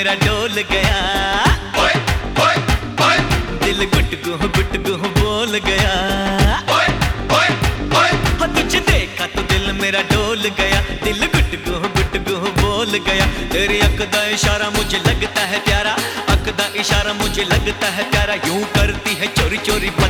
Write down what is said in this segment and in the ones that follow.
मेरा डोल गया। ओए, ओए, ओए। दिल गुटगु गुटगु बोल गया। ओए, ओए, ओए। हाँ, तुझे देखा तो दिल मेरा डोल गया। दिल गुटगु गुटगु बोल गया। तेरे अकदा इशारा मुझे लगता है प्यारा। अकदा इशारा मुझे लगता है प्यारा। यूँ करती है चोरी चोरी बन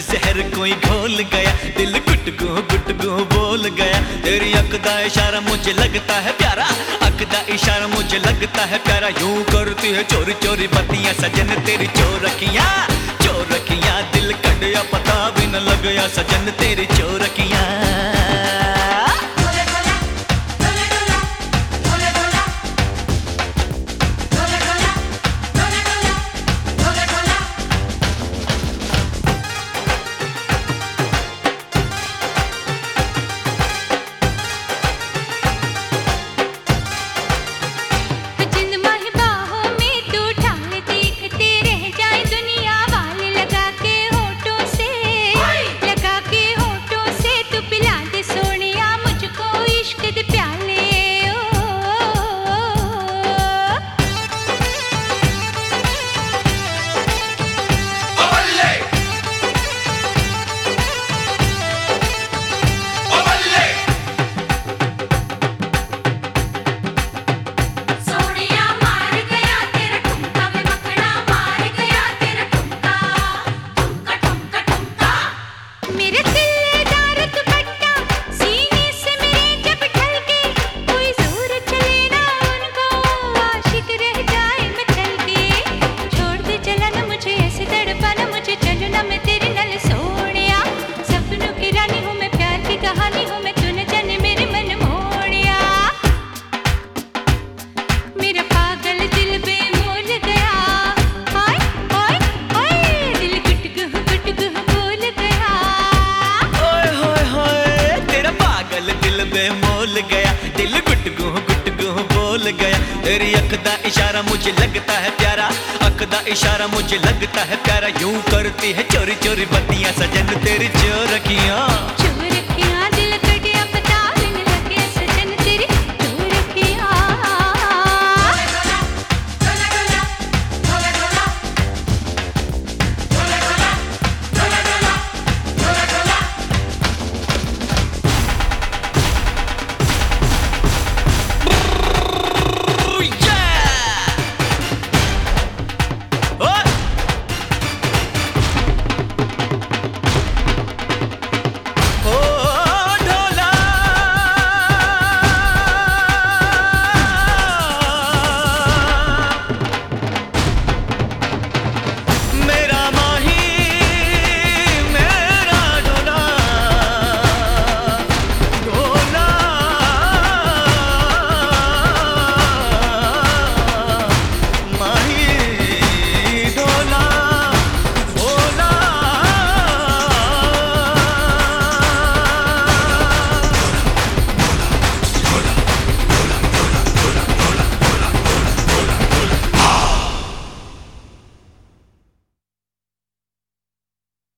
जहर कोई घोल गया। दिल गुटगू गुटगू बोल गया। तेरी अक का इशारा मुझे लगता है प्यारा। अक का इशारा मुझे लगता है प्यारा। यूँ करती है चोरी चोरी बत्तियाँ सजन तेरी चोर रखिया चोर रखिया दिल कटिया पता भी न लग गया सजन तेरी चोर इशारा मुझे लगता है प्यारा। अक दा इशारा मुझे लगता है प्यारा। यूँ करती है चोरी चोरी बत्तियाँ, सजन तेरी चोर रखियाँ।